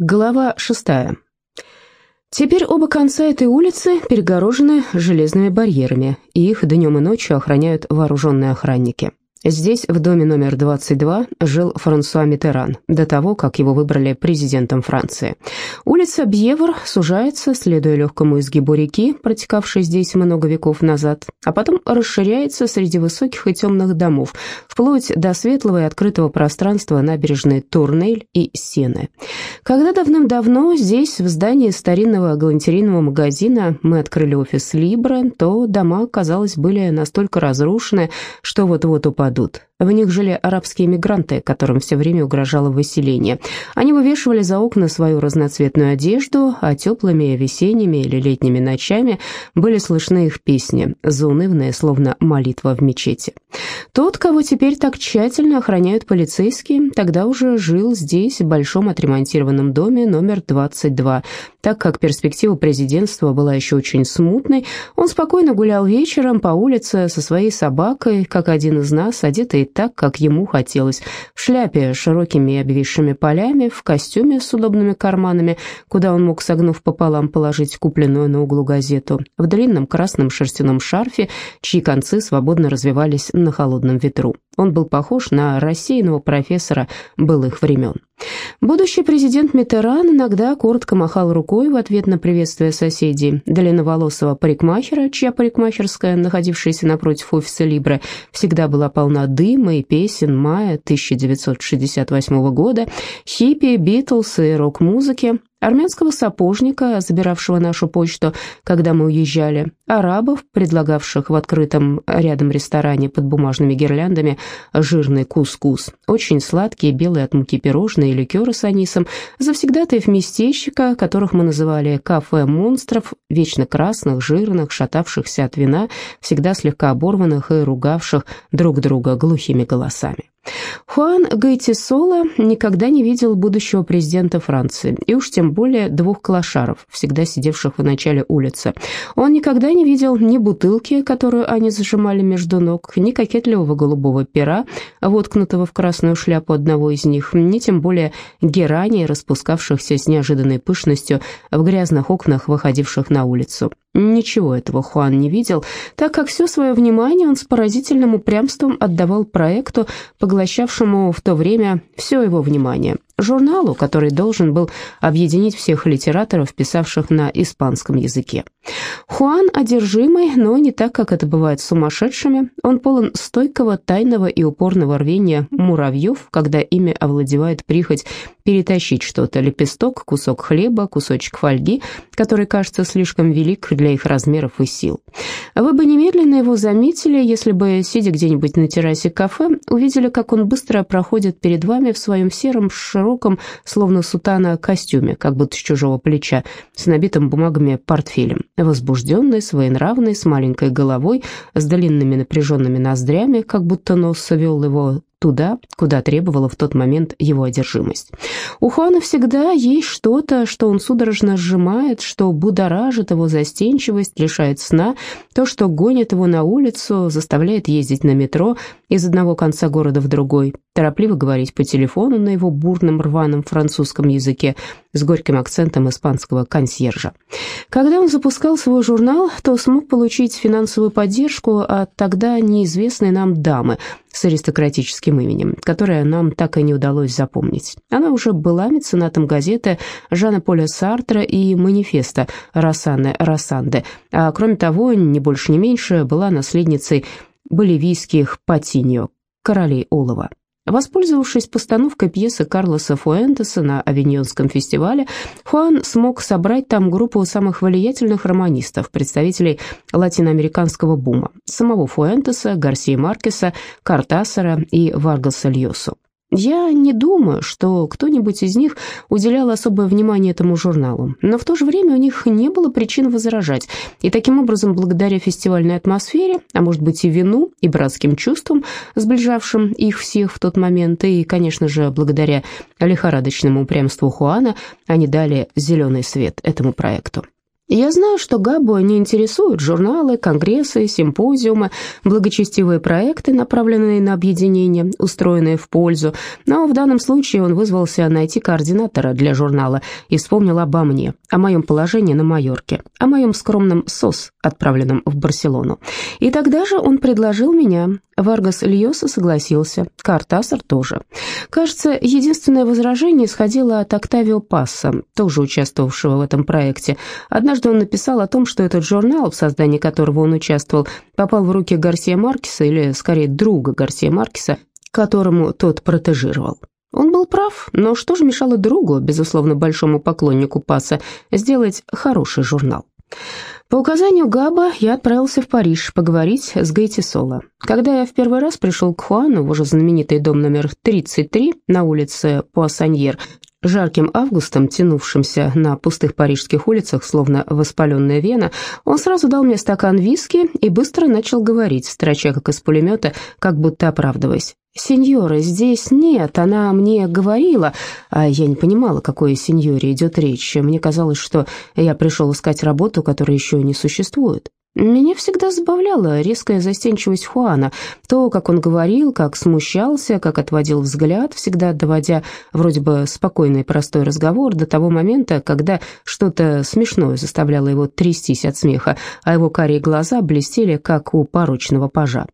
Глава шестая. Теперь оба конца этой улицы перегорожены железными барьерами, и их днем и ночью охраняют вооруженные охранники. Здесь, в доме номер 22, жил Франсуа Миттеран, до того, как его выбрали президентом Франции. Улица Бьевр сужается, следуя легкому изгибу реки, протекавшей здесь много веков назад, а потом расширяется среди высоких и темных домов, вплоть до светлого и открытого пространства набережной Турнель и Сены. Когда давным-давно здесь, в здании старинного галантерейного магазина, мы открыли офис Либра, то дома, казалось, были настолько разрушены, что вот-вот упадут падут. В них жили арабские мигранты, которым все время угрожало выселение. Они вывешивали за окна свою разноцветную одежду, а теплыми весенними или летними ночами были слышны их песни, заунывные, словно молитва в мечети. Тот, кого теперь так тщательно охраняют полицейские, тогда уже жил здесь, в большом отремонтированном доме номер 22. Так как перспектива президентства была еще очень смутной, он спокойно гулял вечером по улице со своей собакой, как один из нас, одетый так, как ему хотелось, в шляпе с широкими и обвисшими полями, в костюме с удобными карманами, куда он мог, согнув пополам, положить купленную на углу газету, в длинном красном шерстяном шарфе, чьи концы свободно развивались на холодном ветру. Он был похож на рассеянного профессора былых времен. Будущий президент Митеран иногда коротко махал рукой в ответ на приветствие соседей, длинноволосого парикмахера, чья парикмахерская, находившаяся напротив офиса Либре, всегда была полна дыма и песен мая 1968 года, хиппи, Битлз и рок-музыки, армянского сапожника, забиравшего нашу почту, когда мы уезжали, арабов, предлагавших в открытом рядом ресторане под бумажными гирляндами жирный кускус, очень сладкие белые от муки пирожные и ликеры с анисом, завсегдатаев местечка, которых мы называли «кафе монстров», вечно красных, жирных, шатавшихся от вина, всегда слегка оборванных и ругавших друг друга глухими голосами. Хуан Гайтисола никогда не видел будущего президента Франции, и уж тем более двух клошаров, всегда сидевших в начале улицы. Он никогда не видел ни бутылки, которую они зажимали между ног, ни кокетливого голубого пера, воткнутого в красную шляпу одного из них, ни тем более герани, распускавшихся с неожиданной пышностью в грязных окнах, выходивших на улицу. Ничего этого Хуан не видел, так как все свое внимание он с поразительным упрямством отдавал проекту, поглощавшему в то время все его внимание – журналу, который должен был объединить всех литераторов, писавших на испанском языке. Хуан одержимый, но не так, как это бывает с сумасшедшими. Он полон стойкого, тайного и упорного рвения муравьев, когда ими овладевает прихоть перетащить что-то, лепесток, кусок хлеба, кусочек фольги, который кажется слишком велик для их размеров и сил. Вы бы немедленно его заметили, если бы, сидя где-нибудь на террасе кафе, увидели, как он быстро проходит перед вами в своем сером широком широком, словно сутана, костюме, как будто с чужого плеча, с набитым бумагами портфелем. Возбужденный, своенравный, с маленькой головой, с длинными напряженными ноздрями, как будто нос вел его туда, куда требовала в тот момент его одержимость. У Хуана всегда есть что-то, что он судорожно сжимает, что будоражит его застенчивость, лишает сна, то, что гонит его на улицу, заставляет ездить на метро из одного конца города в другой, торопливо говорить по телефону на его бурном рваном французском языке с горьким акцентом испанского консьержа. Когда он запускал свой журнал, то смог получить финансовую поддержку от тогда неизвестной нам дамы с аристократическим именем, которое нам так и не удалось запомнить. Она уже была меценатом газеты Жана Поля Сартра и манифеста Рассаны Рассанде, а кроме того, не больше не меньше, была наследницей боливийских Патиньо, королей олова. Воспользовавшись постановкой пьесы Карлоса Фуэнтеса на Авиньонском фестивале, Хуан смог собрать там группу самых влиятельных романистов, представителей латиноамериканского бума, самого Фуэнтеса, Гарсия Маркеса, Картасара и Варгаса Льосу. Я не думаю, что кто-нибудь из них уделял особое внимание этому журналу, но в то же время у них не было причин возражать, и таким образом, благодаря фестивальной атмосфере, а может быть и вину, и братским чувствам, сближавшим их всех в тот момент, и, конечно же, благодаря лихорадочному упрямству Хуана, они дали зеленый свет этому проекту. Я знаю, что Габу не интересуют журналы, конгрессы, симпозиумы, благочестивые проекты, направленные на объединение, устроенные в пользу, но в данном случае он вызвался найти координатора для журнала и вспомнил обо мне, о моем положении на Майорке, о моем скромном СОС, отправленном в Барселону. И тогда же он предложил меня. Варгас Льоса согласился, Картасар тоже. Кажется, единственное возражение исходило от Октавио Пасса, тоже участвовавшего в этом проекте. Однажды он написал о том, что этот журнал, в создании которого он участвовал, попал в руки Гарсия Маркеса, или скорее друга Гарсия Маркеса, которому тот протежировал. Он был прав, но что же мешало другу, безусловно, большому поклоннику Пасса, сделать хороший журнал? По указанию Габа я отправился в Париж поговорить с Гейти Соло. Когда я в первый раз пришел к Хуану в уже знаменитый дом номер 33 на улице Пуассаньер, жарким августом, тянувшимся на пустых парижских улицах, словно воспаленная вена, он сразу дал мне стакан виски и быстро начал говорить, строча как из пулемета, как будто оправдываясь. «Сеньора, здесь нет, она мне говорила...» А я не понимала, о какой сеньоре идет речь. Мне казалось, что я пришел искать работу, которая еще не существует. Меня всегда забавляла резкая застенчивость Хуана, то, как он говорил, как смущался, как отводил взгляд, всегда доводя вроде бы спокойный простой разговор до того момента, когда что-то смешное заставляло его трястись от смеха, а его карие глаза блестели, как у порочного пажа.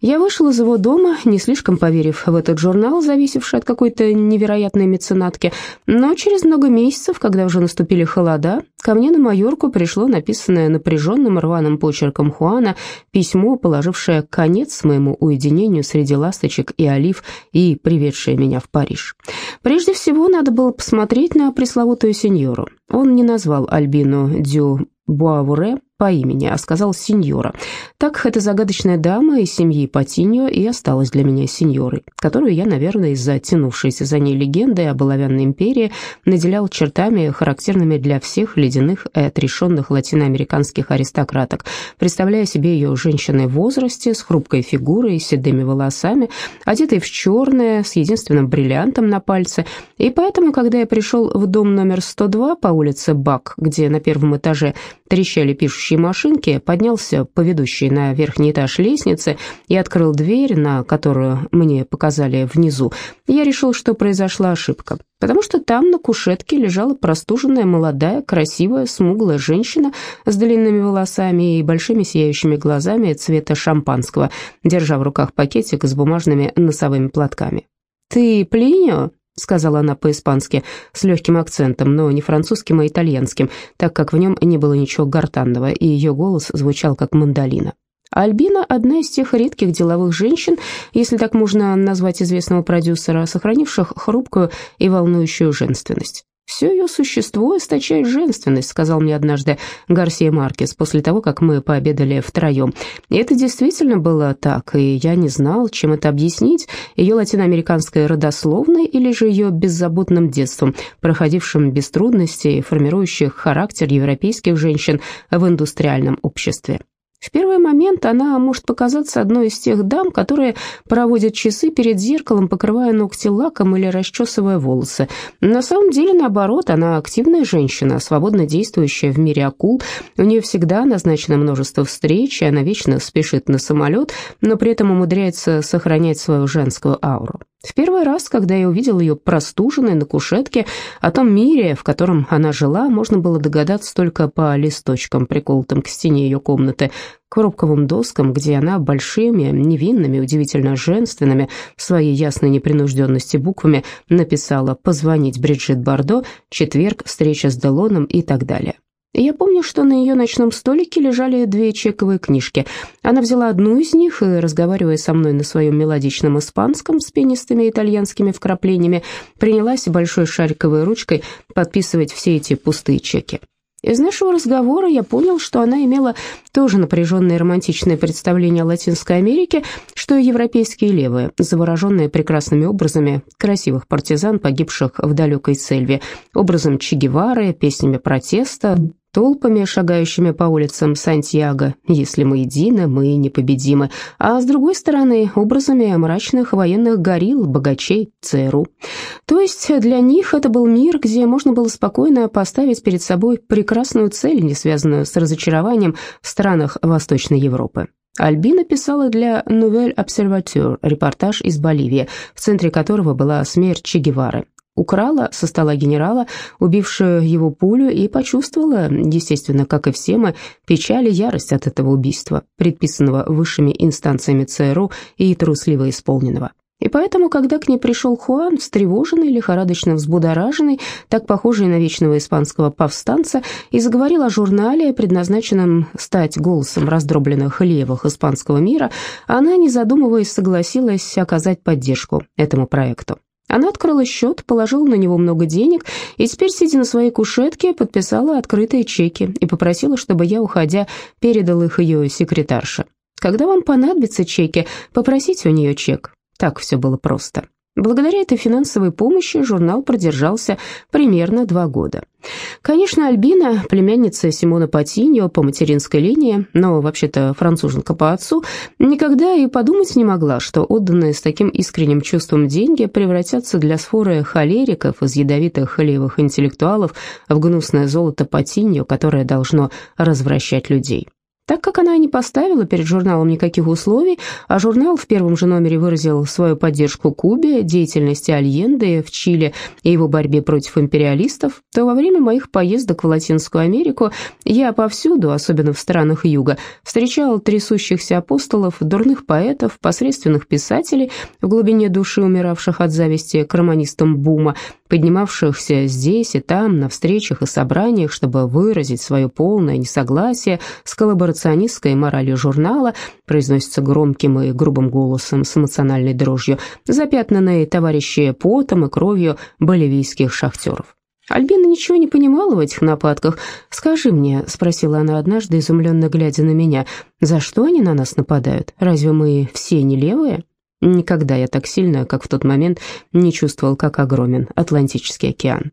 Я вышел из его дома, не слишком поверив в этот журнал, зависевший от какой-то невероятной меценатки, но через много месяцев, когда уже наступили холода, ко мне на Майорку пришло написанное напряженным рваным почерком Хуана письмо, положившее конец моему уединению среди ласточек и олив и приведшее меня в Париж. Прежде всего, надо было посмотреть на пресловутую сеньору. Он не назвал Альбину Дю Буавуре по имени, а сказал сеньора. Так эта загадочная дама из семьи Патиньо и осталась для меня сеньорой, которую я, наверное, из-за тянувшейся за ней легенды об оловянной империи наделял чертами, характерными для всех ледяных и отрешенных латиноамериканских аристократок, представляя себе ее женщиной в возрасте, с хрупкой фигурой, седыми волосами, одетой в черное, с единственным бриллиантом на пальце. И поэтому, когда я пришел в дом номер 102 по улице Бак, где на первом этаже трещали пишущие машинки, поднялся по ведущей на верхний этаж лестницы и открыл дверь, на которую мне показали внизу. Я решил, что произошла ошибка, потому что там на кушетке лежала простуженная, молодая, красивая, смуглая женщина с длинными волосами и большими сияющими глазами цвета шампанского, держа в руках пакетик с бумажными носовыми платками. «Ты Плинио?» — сказала она по-испански, с легким акцентом, но не французским, а итальянским, так как в нем не было ничего гортанного, и ее голос звучал как мандолина. Альбина – одна из тех редких деловых женщин, если так можно назвать известного продюсера, сохранивших хрупкую и волнующую женственность. «Все ее существо источает женственность», — сказал мне однажды Гарсия Маркес после того, как мы пообедали втроем. И это действительно было так, и я не знал, чем это объяснить, ее латиноамериканской родословной или же ее беззаботным детством, проходившим без трудностей, формирующих характер европейских женщин в индустриальном обществе. В первый момент она может показаться одной из тех дам, которые проводят часы перед зеркалом, покрывая ногти лаком или расчесывая волосы. На самом деле, наоборот, она активная женщина, свободно действующая в мире акул. У нее всегда назначено множество встреч, и она вечно спешит на самолет, но при этом умудряется сохранять свою женскую ауру. В первый раз, когда я увидел ее простуженной на кушетке, о том мире, в котором она жила, можно было догадаться только по листочкам, приколотым к стене ее комнаты, к коробковым доскам, где она большими, невинными, удивительно женственными, своей ясной непринужденности буквами написала «Позвонить Бриджит Бардо», «Четверг», «Встреча с Делоном» и так далее. Я помню, что на ее ночном столике лежали две чековые книжки. Она взяла одну из них и, разговаривая со мной на своем мелодичном испанском с пенистыми итальянскими вкраплениями, принялась большой шариковой ручкой подписывать все эти пустые чеки. Из нашего разговора я понял, что она имела тоже напряженное романтичное представление о Латинской Америке, что и европейские левые, завороженные прекрасными образами красивых партизан, погибших в далекой Сельве, образом Че Гевары, песнями протеста, толпами, шагающими по улицам Сантьяго «Если мы едины, мы непобедимы», а с другой стороны образами мрачных военных горилл, богачей, ЦРУ. То есть для них это был мир, где можно было спокойно поставить перед собой прекрасную цель, не связанную с разочарованием в странах Восточной Европы. Альбина писала для Nouvelle Observateur репортаж из Боливии, в центре которого была смерть Че Гевары. Украла со стола генерала, убившую его пулю, и почувствовала, естественно, как и все мы, печаль и ярость от этого убийства, предписанного высшими инстанциями ЦРУ и трусливо исполненного. И поэтому, когда к ней пришел Хуан, встревоженный, лихорадочно взбудораженный, так похожий на вечного испанского повстанца, и заговорил о журнале, предназначенном стать голосом раздробленных левых испанского мира, она, не задумываясь, согласилась оказать поддержку этому проекту. Она открыла счет, положила на него много денег и теперь, сидя на своей кушетке, подписала открытые чеки и попросила, чтобы я, уходя, передал их ее секретарше. «Когда вам понадобятся чеки, попросите у нее чек. Так все было просто. Благодаря этой финансовой помощи журнал продержался примерно два года. Конечно, Альбина, племянница Симона Патиньо по материнской линии, но вообще-то француженка по отцу, никогда и подумать не могла, что отданные с таким искренним чувством деньги превратятся для сфоры холериков из ядовитых холевых интеллектуалов в гнусное золото Патиньо, которое должно развращать людей. Так как она не поставила перед журналом никаких условий, а журнал в первом же номере выразил свою поддержку Кубе, деятельности Альенде в Чили и его борьбе против империалистов, то во время моих поездок в Латинскую Америку я повсюду, особенно в странах Юга, встречал трясущихся апостолов, дурных поэтов, посредственных писателей, в глубине души умиравших от зависти к романистам Бума, поднимавшихся здесь и там, на встречах и собраниях, чтобы выразить свое полное несогласие с коллаборационистской моралью журнала, произносится громким и грубым голосом с эмоциональной дрожью, запятнанные товарищи потом и кровью боливийских шахтеров. Альбина ничего не понимала в этих нападках. «Скажи мне», — спросила она однажды, изумленно глядя на меня, «за что они на нас нападают? Разве мы все не левые?» Никогда я так сильно, как в тот момент, не чувствовал, как огромен Атлантический океан.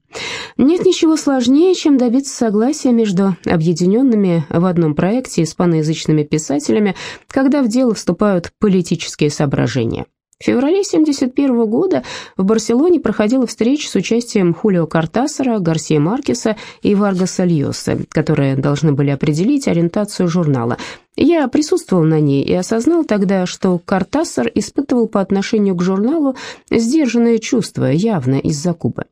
Нет ничего сложнее, чем добиться согласия между объединенными в одном проекте испаноязычными писателями, когда в дело вступают политические соображения. В феврале 1971 года в Барселоне проходила встреча с участием Хулио Картасара, Гарсия Маркеса и Варгаса Льоса, которые должны были определить ориентацию журнала. Я присутствовал на ней и осознал тогда, что Картасар испытывал по отношению к журналу сдержанное чувство, явно из-за Кубы.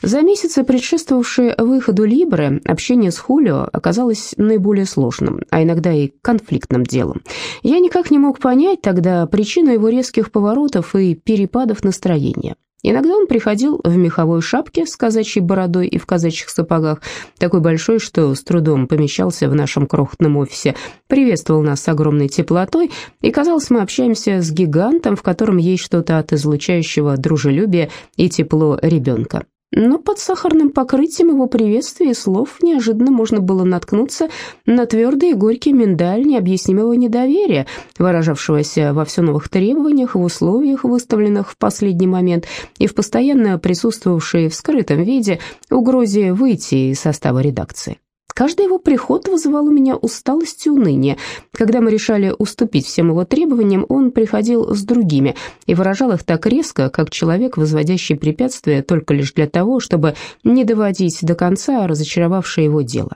За месяцы, предшествовавшие выходу Либры, общение с Хулио оказалось наиболее сложным, а иногда и конфликтным делом. Я никак не мог понять тогда причину его резких поворотов и перепадов настроения. Иногда он приходил в меховой шапке с казачьей бородой и в казачьих сапогах, такой большой, что с трудом помещался в нашем крохотном офисе, приветствовал нас с огромной теплотой, и казалось, мы общаемся с гигантом, в котором есть что-то от излучающего дружелюбия и тепло ребенка. Но под сахарным покрытием его приветствия и слов неожиданно можно было наткнуться на твердый и горький миндаль необъяснимого недоверия, выражавшегося во все новых требованиях, в условиях, выставленных в последний момент, и в постоянно присутствовавшей в скрытом виде угрозе выйти из состава редакции. Каждый его приход вызывал у меня усталость и уныние. Когда мы решали уступить всем его требованиям, он приходил с другими и выражал их так резко, как человек, возводящий препятствия только лишь для того, чтобы не доводить до конца разочаровавшее его дело.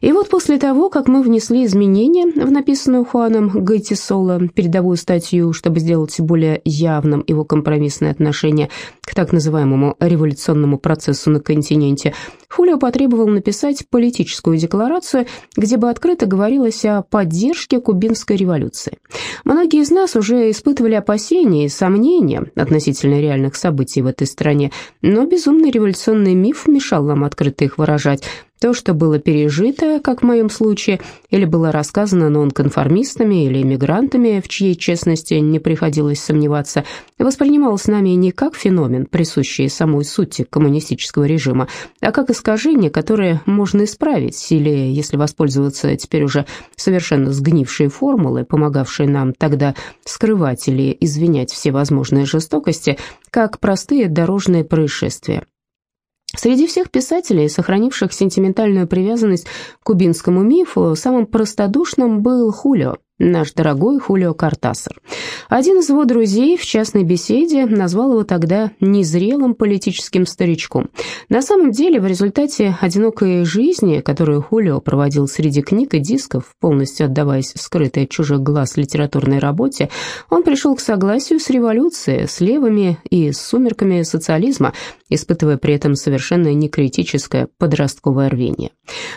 И вот после того, как мы внесли изменения в написанную Хуаном Гайтисоло передовую статью, чтобы сделать более явным его компромиссное отношение к так называемому революционному процессу на континенте, Хулио потребовал написать политическую декларацию, где бы открыто говорилось о поддержке кубинской революции. Многие из нас уже испытывали опасения и сомнения относительно реальных событий в этой стране, но безумный революционный миф мешал нам открыто их выражать, то, что было пережито, как в моем случае, или было рассказано нонконформистами или эмигрантами, в чьей честности не приходилось сомневаться, воспринималось нами не как феномен, присущий самой сути коммунистического режима, а как искажение, которое можно исправить, или, если воспользоваться теперь уже совершенно сгнившей формулой, помогавшей нам тогда скрывать или извинять все возможные жестокости, как простые дорожные происшествия. Среди всех писателей, сохранивших сентиментальную привязанность к кубинскому мифу, самым простодушным был Хулио наш дорогой Хулио Картасар. Один из его друзей в частной беседе назвал его тогда незрелым политическим старичком. На самом деле, в результате одинокой жизни, которую Хулио проводил среди книг и дисков, полностью отдаваясь скрытой от чужих глаз литературной работе, он пришел к согласию с революцией, с левыми и с сумерками социализма, испытывая при этом совершенно некритическое подростковое рвение.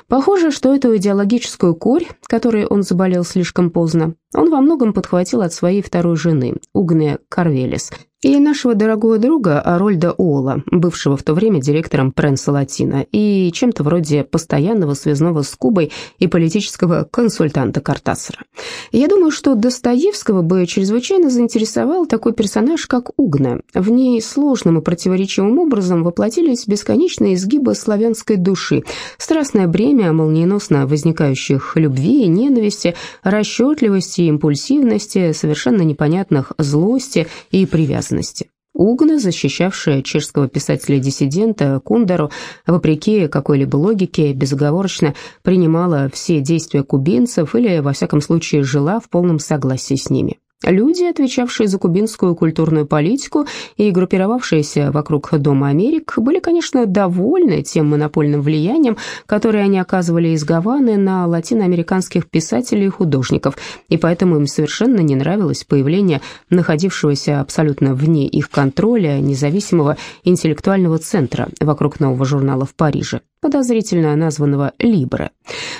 Похоже, что эту идеологическую корь, которой он заболел слишком поздно, он во многом подхватил от своей второй жены, Угне Карвелес, и нашего дорогого друга Арольда Ола, бывшего в то время директором Пренса Латина, и чем-то вроде постоянного связного с Кубой и политического консультанта Картасара. Я думаю, что Достоевского бы чрезвычайно заинтересовал такой персонаж, как Угна. В ней сложным и противоречивым образом воплотились бесконечные изгибы славянской души, страстное бремя молниеносно возникающих любви и ненависти, расчетливости и импульсивности, совершенно непонятных злости и привязанности безопасности. Угна, защищавшая чешского писателя-диссидента Кундеру, вопреки какой-либо логике, безоговорочно принимала все действия кубинцев или, во всяком случае, жила в полном согласии с ними. Люди, отвечавшие за кубинскую культурную политику и группировавшиеся вокруг Дома Америк, были, конечно, довольны тем монопольным влиянием, которое они оказывали из Гаваны на латиноамериканских писателей и художников, и поэтому им совершенно не нравилось появление находившегося абсолютно вне их контроля независимого интеллектуального центра вокруг нового журнала в Париже подозрительно названного Либре.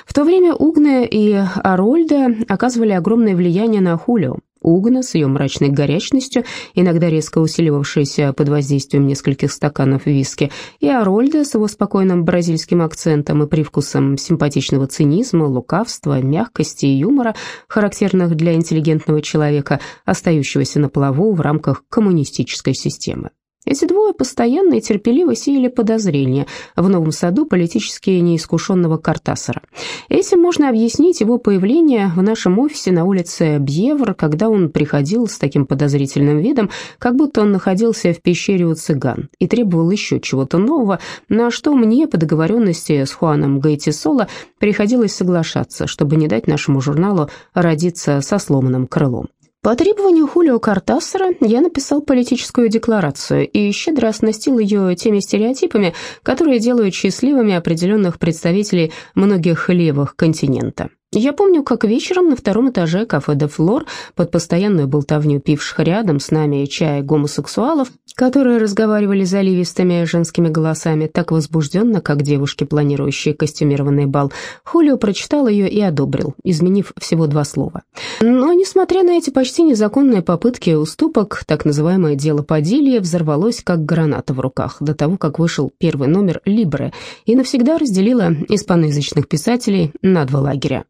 В то время Угне и Арольда оказывали огромное влияние на Хулио. Угна с ее мрачной горячностью, иногда резко усиливавшейся под воздействием нескольких стаканов виски, и Арольда с его спокойным бразильским акцентом и привкусом симпатичного цинизма, лукавства, мягкости и юмора, характерных для интеллигентного человека, остающегося на плаву в рамках коммунистической системы. Эти двое постоянно и терпеливо сеяли подозрения в новом саду политически неискушенного Картасара. Этим можно объяснить его появление в нашем офисе на улице Бьевр, когда он приходил с таким подозрительным видом, как будто он находился в пещере у цыган и требовал еще чего-то нового, на что мне по договоренности с Хуаном Гайтисоло приходилось соглашаться, чтобы не дать нашему журналу родиться со сломанным крылом. По требованию Хулио Картасера я написал политическую декларацию и щедро оснастил ее теми стереотипами, которые делают счастливыми определенных представителей многих левых континента. Я помню, как вечером на втором этаже кафе «Де Флор» под постоянную болтовню пивших рядом с нами чай гомосексуалов, которые разговаривали заливистыми женскими голосами, так возбужденно, как девушки, планирующие костюмированный бал, Хулио прочитал ее и одобрил, изменив всего два слова. Но, несмотря на эти почти незаконные попытки уступок, так называемое «дело Падилья» взорвалось, как граната в руках, до того, как вышел первый номер «Либре» и навсегда разделило испаноязычных писателей на два лагеря.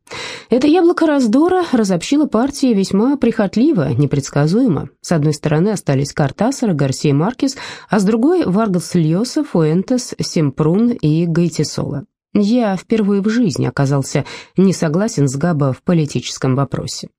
Это яблоко раздора разобщило партии весьма прихотливо, непредсказуемо. С одной стороны остались Картасар, Гарсия Маркес, а с другой – Варгас Льоса, Фуэнтес, Семпрун и Гайтисола. Я впервые в жизни оказался не согласен с Габа в политическом вопросе.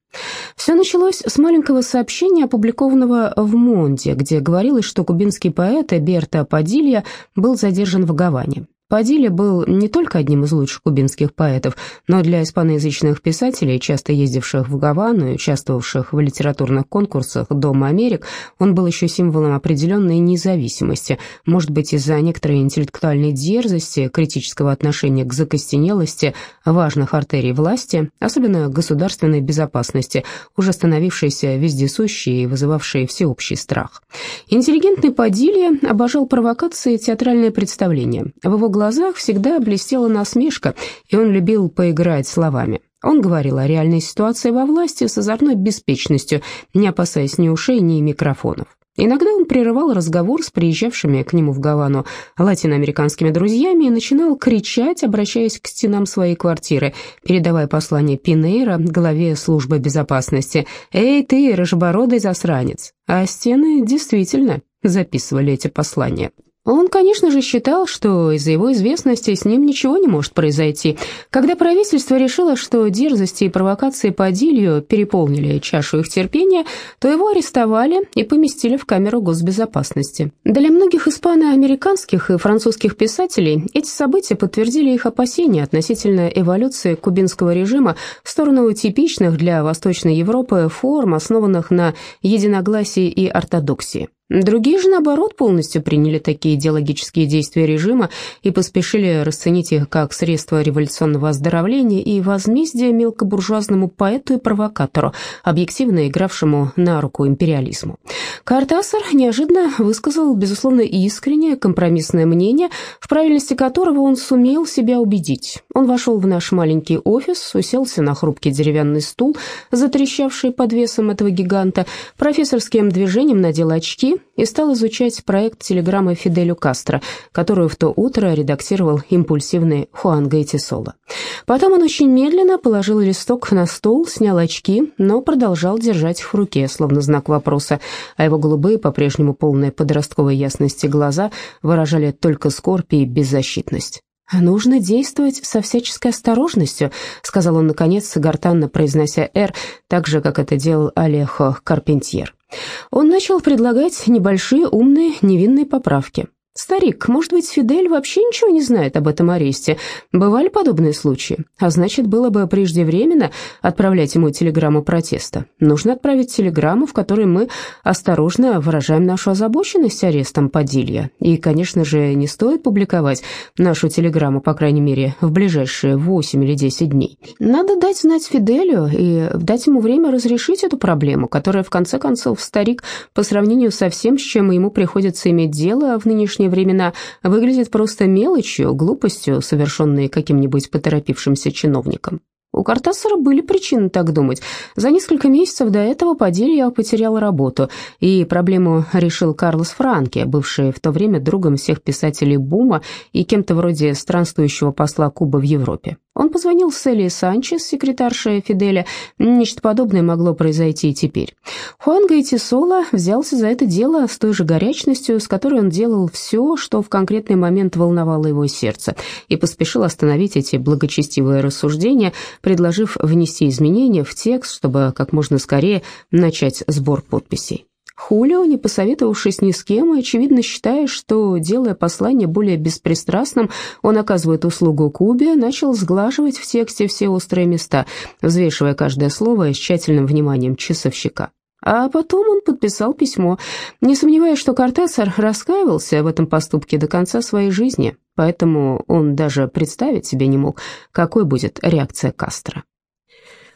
Все началось с маленького сообщения, опубликованного в «Монде», где говорилось, что кубинский поэт Берта Падилья был задержан в Гаване. Падилья был не только одним из лучших кубинских поэтов, но для испаноязычных писателей, часто ездивших в Гавану и участвовавших в литературных конкурсах Дома Америк, он был еще символом определенной независимости, может быть, из-за некоторой интеллектуальной дерзости, критического отношения к закостенелости важных артерий власти, особенно государственной безопасности, уже становившейся вездесущей и вызывавшей всеобщий страх. Интеллигентный Падилья обожал провокации и театральные представления. В его глазах всегда блестела насмешка, и он любил поиграть словами. Он говорил о реальной ситуации во власти с озорной беспечностью, не опасаясь ни ушей, ни микрофонов. Иногда он прерывал разговор с приезжавшими к нему в Гавану латиноамериканскими друзьями и начинал кричать, обращаясь к стенам своей квартиры, передавая послание Пинейра, главе службы безопасности. «Эй ты, рыжебородый засранец!» А стены действительно записывали эти послания. Он, конечно же, считал, что из-за его известности с ним ничего не может произойти. Когда правительство решило, что дерзости и провокации по Дилью переполнили чашу их терпения, то его арестовали и поместили в камеру госбезопасности. Для многих испано-американских и французских писателей эти события подтвердили их опасения относительно эволюции кубинского режима в сторону типичных для Восточной Европы форм, основанных на единогласии и ортодоксии. Другие же, наоборот, полностью приняли такие идеологические действия режима и поспешили расценить их как средство революционного оздоровления и возмездия мелкобуржуазному поэту и провокатору, объективно игравшему на руку империализму. Картасар неожиданно высказал, безусловно, искреннее компромиссное мнение, в правильности которого он сумел себя убедить. Он вошел в наш маленький офис, уселся на хрупкий деревянный стул, затрещавший под весом этого гиганта, профессорским движением надел очки и стал изучать проект телеграммы Фиделю Кастро, которую в то утро редактировал импульсивный Хуан Гайтисоло. Потом он очень медленно положил листок на стол, снял очки, но продолжал держать их в руке, словно знак вопроса, а его голубые, по-прежнему полные подростковой ясности глаза выражали только скорбь и беззащитность. «Нужно действовать со всяческой осторожностью», — сказал он, наконец, гортанно произнося «Р», так же, как это делал Алехо Карпентьер. Он начал предлагать небольшие, умные, невинные поправки. «Старик, может быть, Фидель вообще ничего не знает об этом аресте? Бывали подобные случаи? А значит, было бы преждевременно отправлять ему телеграмму протеста. Нужно отправить телеграмму, в которой мы осторожно выражаем нашу озабоченность арестом Падилья. И, конечно же, не стоит публиковать нашу телеграмму, по крайней мере, в ближайшие 8 или 10 дней. Надо дать знать Фиделю и дать ему время разрешить эту проблему, которая, в конце концов, старик, по сравнению со всем, с чем ему приходится иметь дело в нынешнее времена выглядит просто мелочью, глупостью, совершенной каким-нибудь поторопившимся чиновником. У Картасара были причины так думать. За несколько месяцев до этого Падилья потерял работу, и проблему решил Карлос Франке, бывший в то время другом всех писателей Бума и кем-то вроде странствующего посла Кубы в Европе. Он позвонил Селии Санчес, секретарше Фиделя. Нечто подобное могло произойти и теперь. Хуан Гайтисола взялся за это дело с той же горячностью, с которой он делал все, что в конкретный момент волновало его сердце, и поспешил остановить эти благочестивые рассуждения, предложив внести изменения в текст, чтобы как можно скорее начать сбор подписей. Хулио, не посоветовавшись ни с кем, и, очевидно, считая, что, делая послание более беспристрастным, он оказывает услугу Кубе, начал сглаживать в тексте все острые места, взвешивая каждое слово с тщательным вниманием часовщика. А потом он подписал письмо, не сомневаясь, что Кортесар раскаивался в этом поступке до конца своей жизни, поэтому он даже представить себе не мог, какой будет реакция Кастро.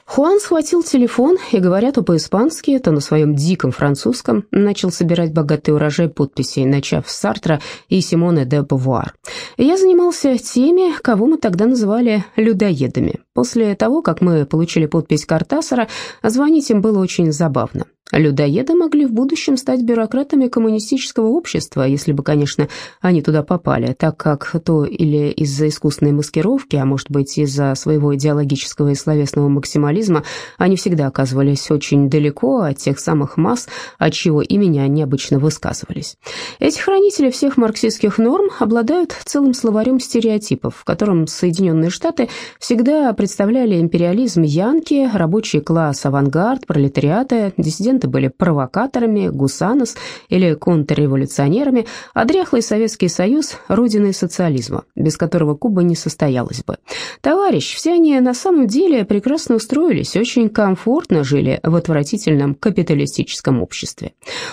Хуан схватил телефон и, говоря то по-испански, то на своем диком французском, начал собирать богатый урожай подписей, начав с Сартра и Симоне де Бувуар. Я занимался теми, кого мы тогда называли «людоедами». После того, как мы получили подпись Картасара, звонить им было очень забавно. Людоеды могли в будущем стать бюрократами коммунистического общества, если бы, конечно, они туда попали, так как то или из-за искусственной маскировки, а может быть из-за своего идеологического и словесного максимализма, они всегда оказывались очень далеко от тех самых масс, от чьего имени они обычно высказывались. Эти хранители всех марксистских норм обладают целым словарем стереотипов, в котором Соединенные Штаты всегда представляли империализм янки, рабочий класс, авангард, пролетариаты, диссиденты оппоненты были провокаторами, гусанос или контрреволюционерами, а дряхлый Советский Союз – родиной социализма, без которого Куба не состоялась бы. Товарищ, все они на самом деле прекрасно устроились, очень комфортно жили в отвратительном капиталистическом обществе.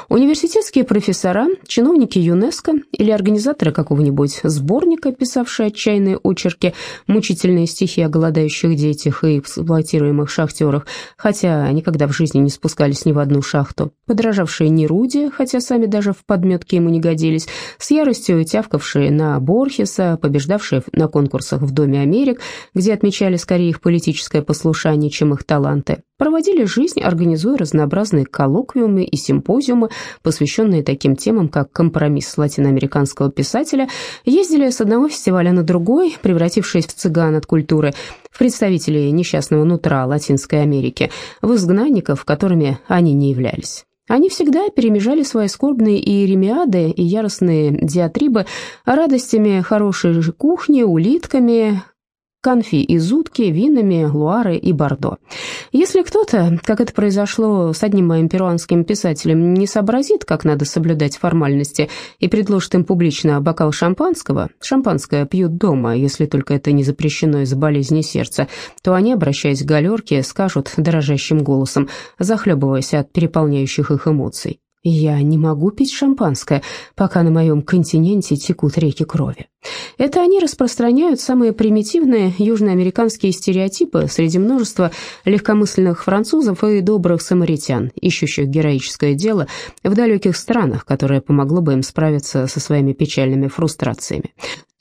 Университетские профессора, чиновники ЮНЕСКО или организаторы какого-нибудь сборника, писавшие отчаянные очерки, мучительные стихи о голодающих детях и эксплуатируемых шахтерах, хотя никогда в жизни не спускались ни в одну одну шахту, подражавшие Неруде, хотя сами даже в подметке ему не годились, с яростью тявкавшие на Борхеса, побеждавшие на конкурсах в Доме Америк, где отмечали скорее их политическое послушание, чем их таланты, проводили жизнь, организуя разнообразные коллоквиумы и симпозиумы, посвященные таким темам, как компромисс латиноамериканского писателя, ездили с одного фестиваля на другой, превратившись в цыган от культуры, в представителей несчастного нутра Латинской Америки, в изгнанников, которыми они не являлись. Они всегда перемежали свои скорбные иеремиады и яростные диатрибы радостями хорошей кухни, улитками, конфи из утки, винами, луары и бордо. Если кто-то, как это произошло с одним моим перуанским писателем, не сообразит, как надо соблюдать формальности и предложит им публично бокал шампанского, шампанское пьют дома, если только это не запрещено из-за болезни сердца, то они, обращаясь к галерке, скажут дрожащим голосом, захлебываясь от переполняющих их эмоций. Я не могу пить шампанское, пока на моем континенте текут реки крови. Это они распространяют самые примитивные южноамериканские стереотипы среди множества легкомысленных французов и добрых самаритян, ищущих героическое дело в далеких странах, которое помогло бы им справиться со своими печальными фрустрациями.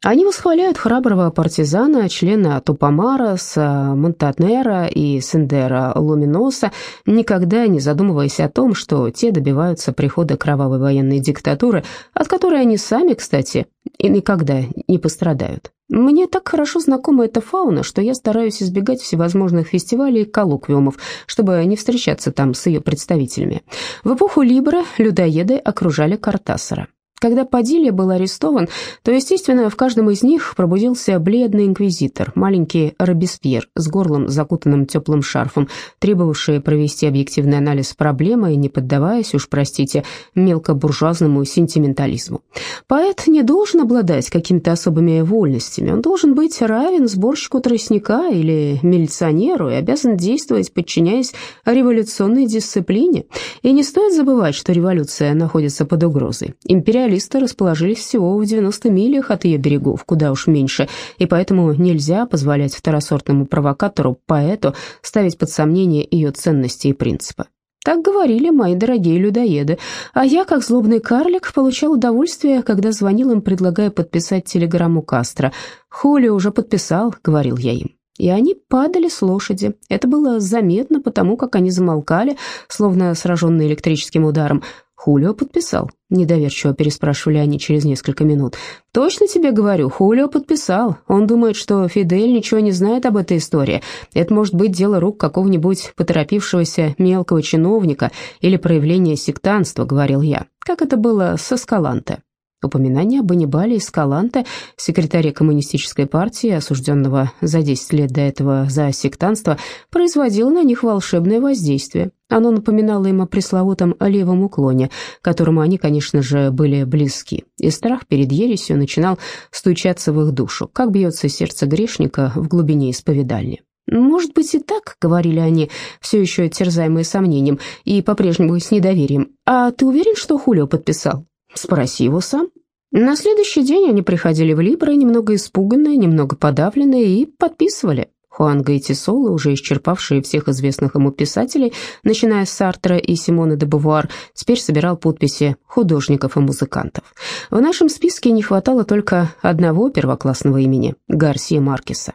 Они восхваляют храброго партизана, члена Тупомара, Монтанера и Сендера Луминоса, никогда не задумываясь о том, что те добиваются прихода кровавой военной диктатуры, от которой они сами, кстати, и никогда не пострадают. Мне так хорошо знакома эта фауна, что я стараюсь избегать всевозможных фестивалей и коллоквиумов, чтобы не встречаться там с ее представителями. В эпоху Либра людоеды окружали Картасара. Когда Падилья был арестован, то, естественно, в каждом из них пробудился бледный инквизитор, маленький Робеспьер с горлом, закутанным теплым шарфом, требовавший провести объективный анализ проблемы и не поддаваясь, уж простите, мелкобуржуазному сентиментализму. Поэт не должен обладать какими-то особыми вольностями, он должен быть равен сборщику тростника или милиционеру и обязан действовать, подчиняясь революционной дисциплине. И не стоит забывать, что революция находится под угрозой. Империализм специалисты расположились всего в 90 милях от ее берегов, куда уж меньше, и поэтому нельзя позволять второсортному провокатору, поэту, ставить под сомнение ее ценности и принципы. Так говорили мои дорогие людоеды, а я, как злобный карлик, получал удовольствие, когда звонил им, предлагая подписать телеграмму Кастро. «Хулио уже подписал», — говорил я им. И они падали с лошади. Это было заметно, потому как они замолкали, словно сраженные электрическим ударом. «Хулио подписал», — недоверчиво переспрашивали они через несколько минут. «Точно тебе говорю, Хулио подписал. Он думает, что Фидель ничего не знает об этой истории. Это может быть дело рук какого-нибудь поторопившегося мелкого чиновника или проявление сектанства», — говорил я, как это было со Скаланте. Упоминание об Аннибале Эскаланте, секретаре коммунистической партии, осужденного за 10 лет до этого за сектанство, производило на них волшебное воздействие. Оно напоминало им о пресловутом левом уклоне, которому они, конечно же, были близки, и страх перед ересью начинал стучаться в их душу, как бьется сердце грешника в глубине исповедальни. «Может быть и так», — говорили они, все еще терзаемые сомнением и по-прежнему с недоверием. «А ты уверен, что Хулио подписал?» Спроси его сам. На следующий день они приходили в Либро, немного испуганные, немного подавленные, и подписывали. Хуан Гаитисола, уже исчерпавший всех известных ему писателей, начиная с Сартра и Симона де Бувуар, теперь собирал подписи художников и музыкантов. В нашем списке не хватало только одного первоклассного имени – Гарсия Маркеса.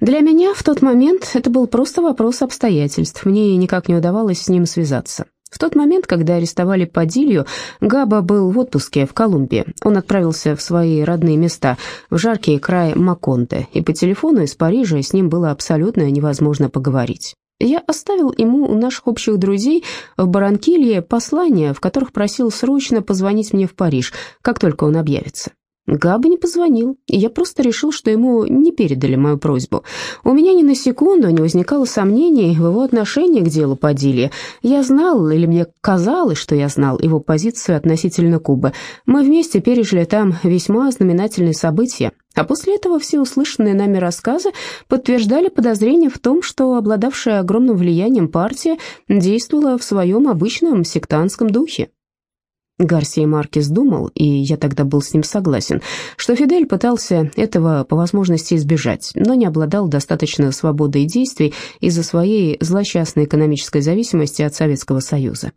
Для меня в тот момент это был просто вопрос обстоятельств, мне никак не удавалось с ним связаться. В тот момент, когда арестовали Падилью, Габа был в отпуске в Колумбии. Он отправился в свои родные места, в жаркий край Маконте, и по телефону из Парижа с ним было абсолютно невозможно поговорить. Я оставил ему у наших общих друзей в Баранкилье послание, в которых просил срочно позвонить мне в Париж, как только он объявится. Габа не позвонил, и я просто решил, что ему не передали мою просьбу. У меня ни на секунду не возникало сомнений в его отношении к делу Падилья. Я знал, или мне казалось, что я знал, его позицию относительно Кубы. Мы вместе пережили там весьма знаменательные события. А после этого все услышанные нами рассказы подтверждали подозрение в том, что обладавшая огромным влиянием партия действовала в своем обычном сектантском духе. Гарсия Маркес думал, и я тогда был с ним согласен, что Фидель пытался этого по возможности избежать, но не обладал достаточно свободой действий из-за своей злосчастной экономической зависимости от Советского Союза.